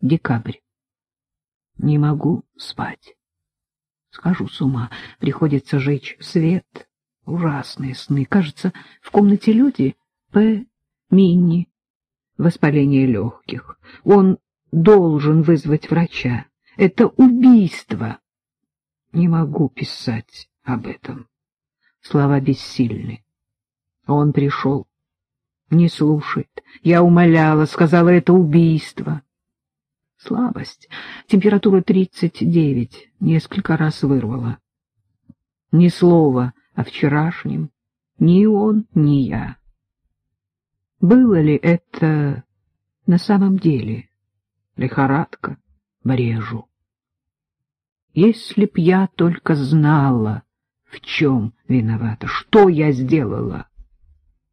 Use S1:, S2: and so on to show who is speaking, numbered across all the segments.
S1: Декабрь. Не могу спать. Схожу с ума. Приходится жечь свет. Ужасные сны. Кажется, в комнате люди. П. Минни. Воспаление легких. Он должен вызвать врача. Это убийство. Не могу писать об этом. Слова бессильны. Он пришел. Не слушает. Я умоляла, сказала, это убийство. Слабость. Температура тридцать девять. Несколько раз вырвала. Ни слова о вчерашнем. Ни он, ни я. Было ли это на самом деле? Лихорадка, брежу. Если б я только знала, в чем виновата, что я сделала.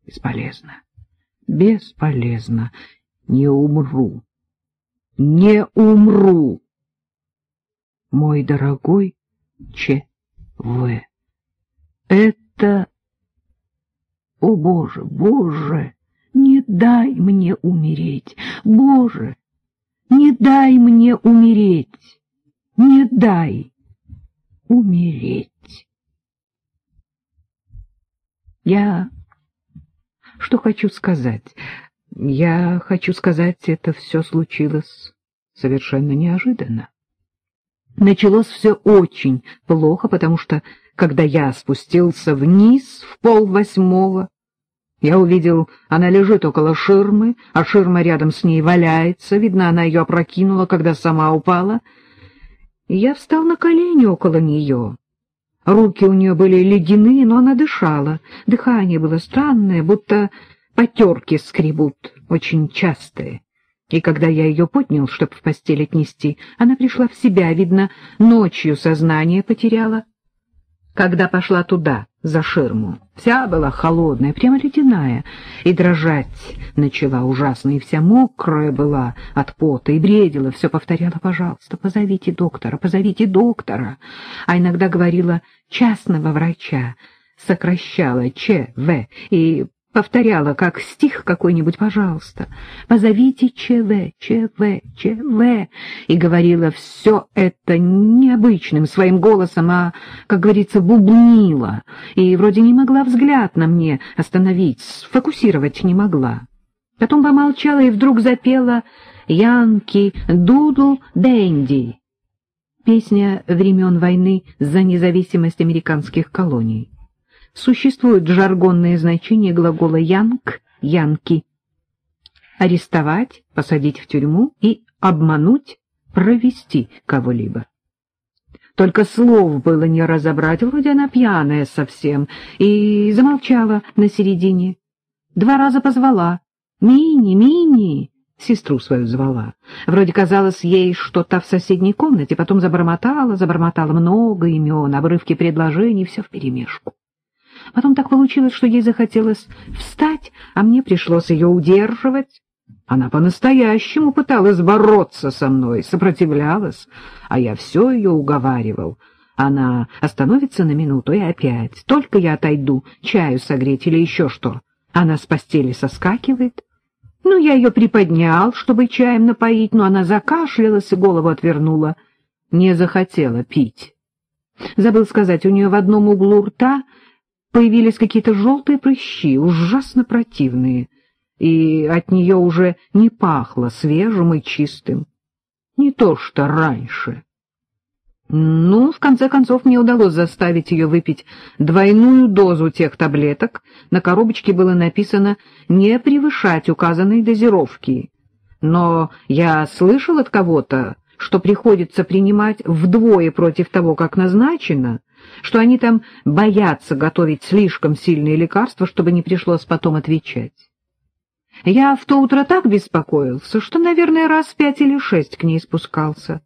S1: Бесполезно, бесполезно, не умру не умру. Мой дорогой Ч.В. Это... О, Боже, Боже, не дай мне умереть. Боже, не дай мне умереть. Не дай умереть. Я что хочу сказать? Я хочу сказать, это все случилось совершенно неожиданно. Началось все очень плохо, потому что, когда я спустился вниз в полвосьмого, я увидел, она лежит около ширмы, а ширма рядом с ней валяется, видно, она ее опрокинула, когда сама упала. Я встал на колени около нее. Руки у нее были ледяные, но она дышала. Дыхание было странное, будто потерки скребут, очень частые. И когда я ее поднял, чтобы в постель отнести, она пришла в себя, видно, ночью сознание потеряла. Когда пошла туда, за ширму, вся была холодная, прямо ледяная, и дрожать начала ужасно, и вся мокрая была от пота, и бредила, все повторяла, пожалуйста, позовите доктора, позовите доктора, а иногда говорила частного врача, сокращала ЧВ и повторяла, как стих какой-нибудь, пожалуйста, позовите ЧВ, ЧВ, ЧВ, и говорила все это необычным своим голосом, а, как говорится, бубнила, и вроде не могла взгляд на мне остановить, сфокусировать не могла. Потом помолчала и вдруг запела «Янки, дудл, дэнди» песня времен войны за независимость американских колоний. Существуют жаргонные значения глагола «янг» — «янки». Арестовать, посадить в тюрьму и обмануть, провести кого-либо. Только слов было не разобрать, вроде она пьяная совсем, и замолчала на середине. Два раза позвала. «Мини, Мини!» Сестру свою звала. Вроде казалось ей, что та в соседней комнате, потом забормотала, забормотала много имен, обрывки предложений, все вперемешку. Потом так получилось, что ей захотелось встать, а мне пришлось ее удерживать. Она по-настоящему пыталась бороться со мной, сопротивлялась, а я все ее уговаривал. Она остановится на минуту и опять. Только я отойду, чаю согреть или еще что. Она с постели соскакивает. Ну, я ее приподнял, чтобы чаем напоить, но она закашлялась и голову отвернула. Не захотела пить. Забыл сказать, у нее в одном углу рта появились какие-то желтые прыщи, ужасно противные, и от нее уже не пахло свежим и чистым. Не то что раньше. Ну, в конце концов, мне удалось заставить ее выпить двойную дозу тех таблеток. На коробочке было написано «не превышать указанной дозировки». Но я слышал от кого-то, что приходится принимать вдвое против того, как назначено, что они там боятся готовить слишком сильные лекарства, чтобы не пришлось потом отвечать. Я в то утро так беспокоился, что, наверное, раз пять или шесть к ней спускался.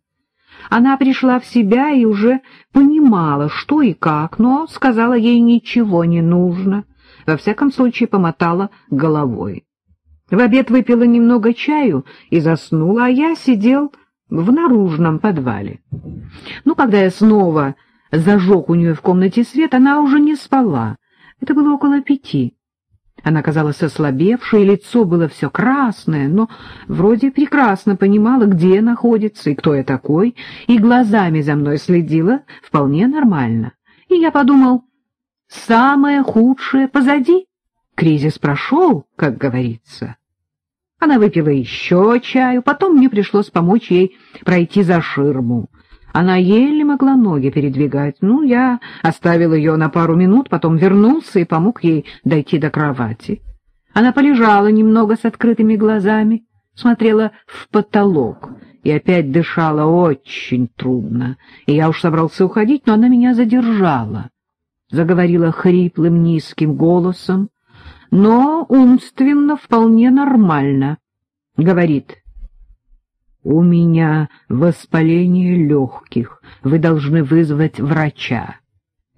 S1: Она пришла в себя и уже понимала, что и как, но сказала ей ничего не нужно, во всяком случае помотала головой. В обед выпила немного чаю и заснула, а я сидел в наружном подвале. Ну, когда я снова зажег у нее в комнате свет, она уже не спала. Это было около пяти. Она казалась ослабевшей, лицо было все красное, но вроде прекрасно понимала, где находится и кто я такой, и глазами за мной следила вполне нормально. И я подумал, самое худшее позади. Кризис прошел, как говорится. Она выпила еще чаю, потом мне пришлось помочь ей пройти за ширму. Она еле могла ноги передвигать. Ну, я оставил ее на пару минут, потом вернулся и помог ей дойти до кровати. Она полежала немного с открытыми глазами, смотрела в потолок и опять дышала очень трудно. И я уж собрался уходить, но она меня задержала. Заговорила хриплым низким голосом, но умственно вполне нормально. Говорит, «У меня воспаление легких, вы должны вызвать врача».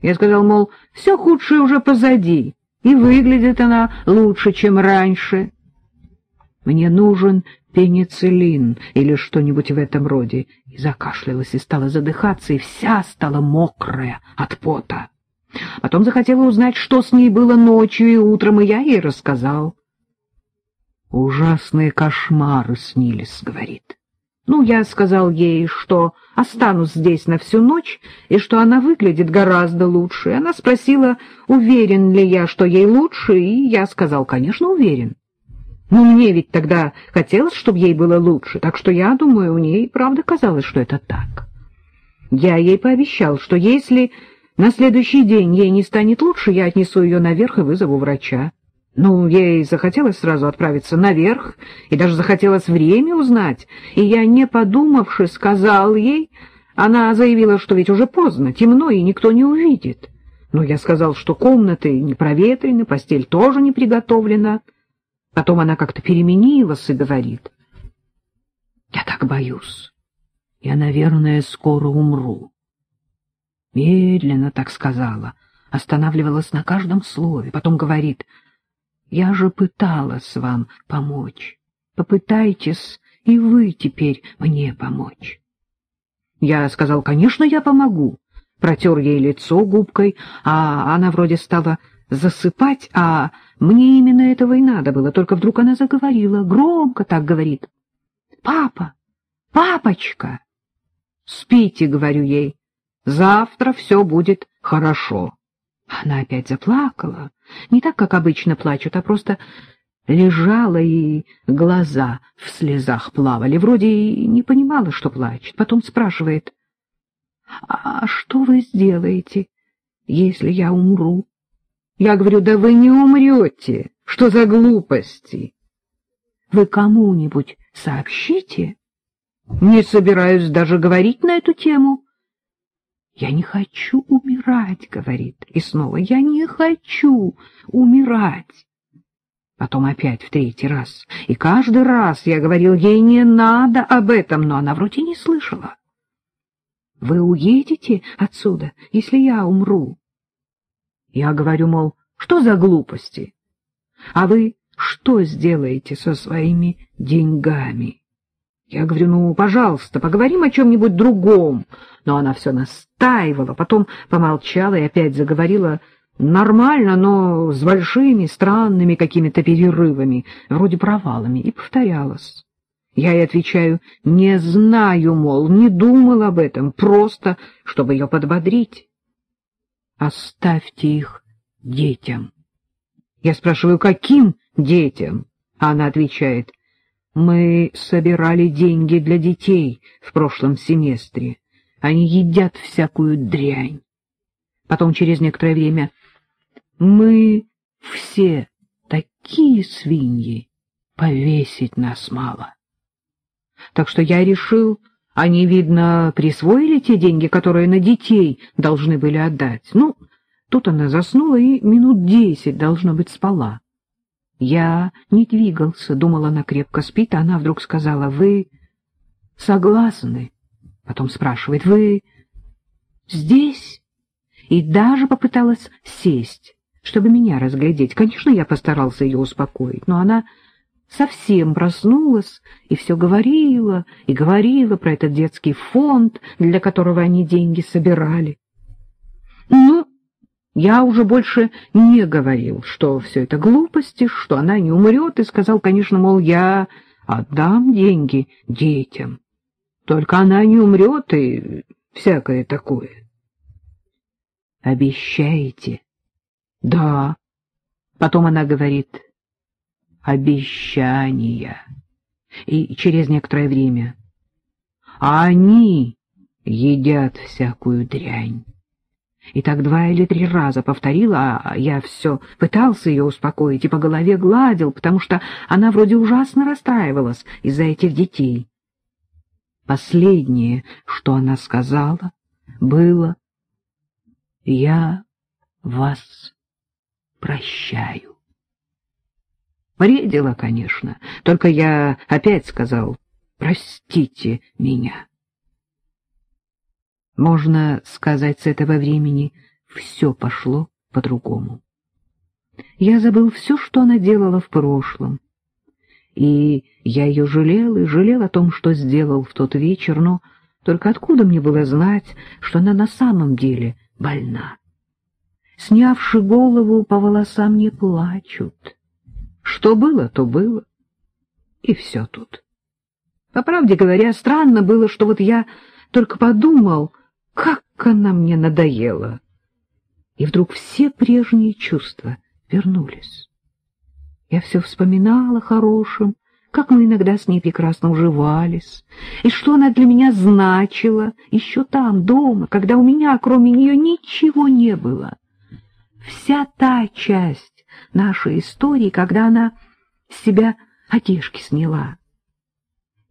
S1: Я сказал, мол, все худшее уже позади, и выглядит она лучше, чем раньше. Мне нужен пенициллин или что-нибудь в этом роде. И закашлялась, и стала задыхаться, и вся стала мокрая от пота. Потом захотела узнать, что с ней было ночью и утром, и я ей рассказал. «Ужасные кошмары снились», — говорит. Ну, я сказал ей, что останусь здесь на всю ночь, и что она выглядит гораздо лучше. Она спросила, уверен ли я, что ей лучше, и я сказал, конечно, уверен. Но мне ведь тогда хотелось, чтобы ей было лучше, так что я думаю, у ней правда казалось, что это так. Я ей пообещал, что если на следующий день ей не станет лучше, я отнесу ее наверх и вызову врача. Ну, ей захотелось сразу отправиться наверх, и даже захотелось время узнать, и я, не подумавши, сказал ей, она заявила, что ведь уже поздно, темно, и никто не увидит. Но я сказал, что комнаты не проветрены, постель тоже не приготовлена. Потом она как-то переменилась и говорит, «Я так боюсь, я, наверное, скоро умру». Медленно так сказала, останавливалась на каждом слове, потом говорит, «Я же пыталась вам помочь. Попытайтесь и вы теперь мне помочь». Я сказал, «Конечно, я помогу». Протер ей лицо губкой, а она вроде стала засыпать, а мне именно этого и надо было. Только вдруг она заговорила, громко так говорит. «Папа! Папочка!» «Спите», — говорю ей, Завтра все будет хорошо. Она опять заплакала. Не так, как обычно плачут, а просто лежала и глаза в слезах плавали. Вроде и не понимала, что плачет. Потом спрашивает, «А что вы сделаете, если я умру?» Я говорю, «Да вы не умрете! Что за глупости?» «Вы кому-нибудь сообщите?» «Не собираюсь даже говорить на эту тему». «Я не хочу умирать», — говорит. И снова «Я не хочу умирать». Потом опять в третий раз. И каждый раз я говорил ей не надо об этом, но она вроде не слышала. «Вы уедете отсюда, если я умру?» Я говорю, мол, что за глупости? А вы что сделаете со своими деньгами? Я говорю, ну, пожалуйста, поговорим о чем-нибудь другом. Но она все настаивала, потом помолчала и опять заговорила нормально, но с большими, странными какими-то перерывами, вроде провалами, и повторялась. Я ей отвечаю, не знаю, мол, не думал об этом, просто, чтобы ее подбодрить. Оставьте их детям. Я спрашиваю, каким детям? А она отвечает, мы собирали деньги для детей в прошлом семестре. Они едят всякую дрянь. Потом через некоторое время мы все такие свиньи, повесить нас мало. Так что я решил, они, видно, присвоили те деньги, которые на детей должны были отдать. Ну, тут она заснула и минут десять, должно быть, спала. Я не двигался, думала, она крепко спит, а она вдруг сказала, «Вы согласны?» Потом спрашивает, «Вы здесь?» И даже попыталась сесть, чтобы меня разглядеть. Конечно, я постарался ее успокоить, но она совсем проснулась и все говорила и говорила про этот детский фонд, для которого они деньги собирали. «Ну, Я уже больше не говорил, что все это глупости, что она не умрет, и сказал, конечно, мол, я отдам деньги детям. Только она не умрет и всякое такое. Обещаете? Да. Потом она говорит, обещания. И через некоторое время, а они едят всякую дрянь. И так два или три раза повторила, а я все пытался ее успокоить и по голове гладил, потому что она вроде ужасно расстраивалась из-за этих детей. Последнее, что она сказала, было «Я вас прощаю». Бредила, конечно, только я опять сказал «Простите меня». Можно сказать, с этого времени все пошло по-другому. Я забыл все, что она делала в прошлом. И я ее жалел и жалел о том, что сделал в тот вечер, но только откуда мне было знать, что она на самом деле больна? Снявши голову, по волосам не плачут. Что было, то было. И все тут. По правде говоря, странно было, что вот я только подумал, как она мне надоела! И вдруг все прежние чувства вернулись. Я все вспоминала хорошим, как мы иногда с ней прекрасно уживались, и что она для меня значила еще там, дома, когда у меня, кроме нее, ничего не было. Вся та часть нашей истории, когда она с себя одежки сняла,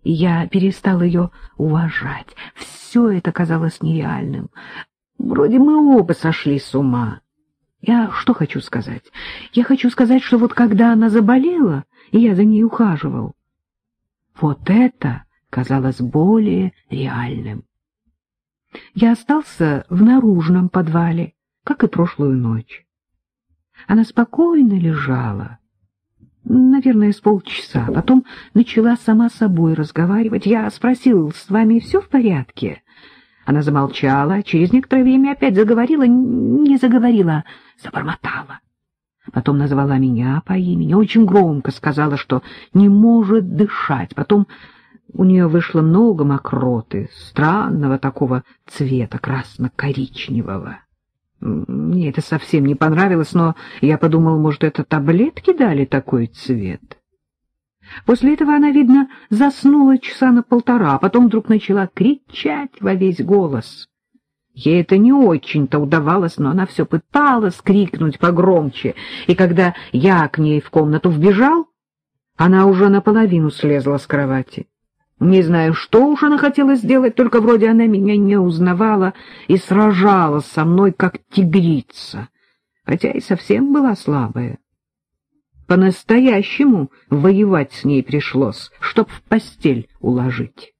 S1: я перестал ее уважать. Все это казалось нереальным. Вроде мы оба сошли с ума. Я что хочу сказать? Я хочу сказать, что вот когда она заболела, и я за ней ухаживал, вот это казалось более реальным. Я остался в наружном подвале, как и прошлую ночь. Она спокойно лежала, наверное, с полчаса. Потом начала сама собой разговаривать. Я спросил, с вами все в порядке? Она замолчала, через некоторое время опять заговорила, не заговорила, забормотала. Потом назвала меня по имени, очень громко сказала, что не может дышать. Потом у нее вышло много мокроты, странного такого цвета, красно-коричневого. Мне это совсем не понравилось, но я подумал, может, это таблетки дали такой цвет. После этого она, видно, заснула часа на полтора, а потом вдруг начала кричать во весь голос. Ей это не очень-то удавалось, но она все пыталась крикнуть погромче, и когда я к ней в комнату вбежал, она уже наполовину слезла с кровати. Не знаю, что уж она хотела сделать, только вроде она меня не узнавала и сражалась со мной, как тигрица, хотя и совсем была слабая. По-настоящему воевать с ней пришлось, чтоб в постель уложить.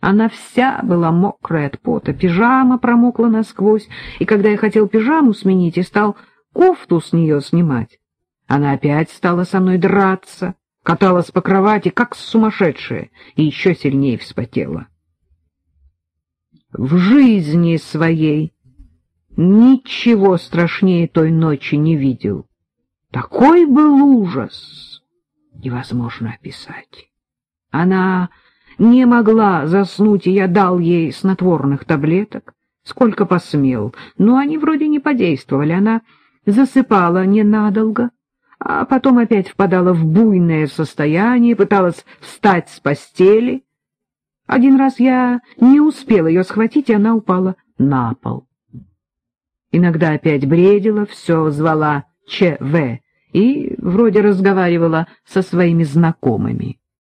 S1: Она вся была мокрая от пота, пижама промокла насквозь, и когда я хотел пижаму сменить и стал кофту с нее снимать, она опять стала со мной драться каталась по кровати, как сумасшедшая, и еще сильнее вспотела. В жизни своей ничего страшнее той ночи не видел. Такой был ужас, невозможно описать. Она не могла заснуть, и я дал ей снотворных таблеток, сколько посмел, но они вроде не подействовали. Она засыпала ненадолго, а потом опять впадала в буйное состояние, пыталась встать с постели. Один раз я не успел ее схватить, и она упала на пол. Иногда опять бредила, все звала ЧВ и вроде разговаривала со своими знакомыми.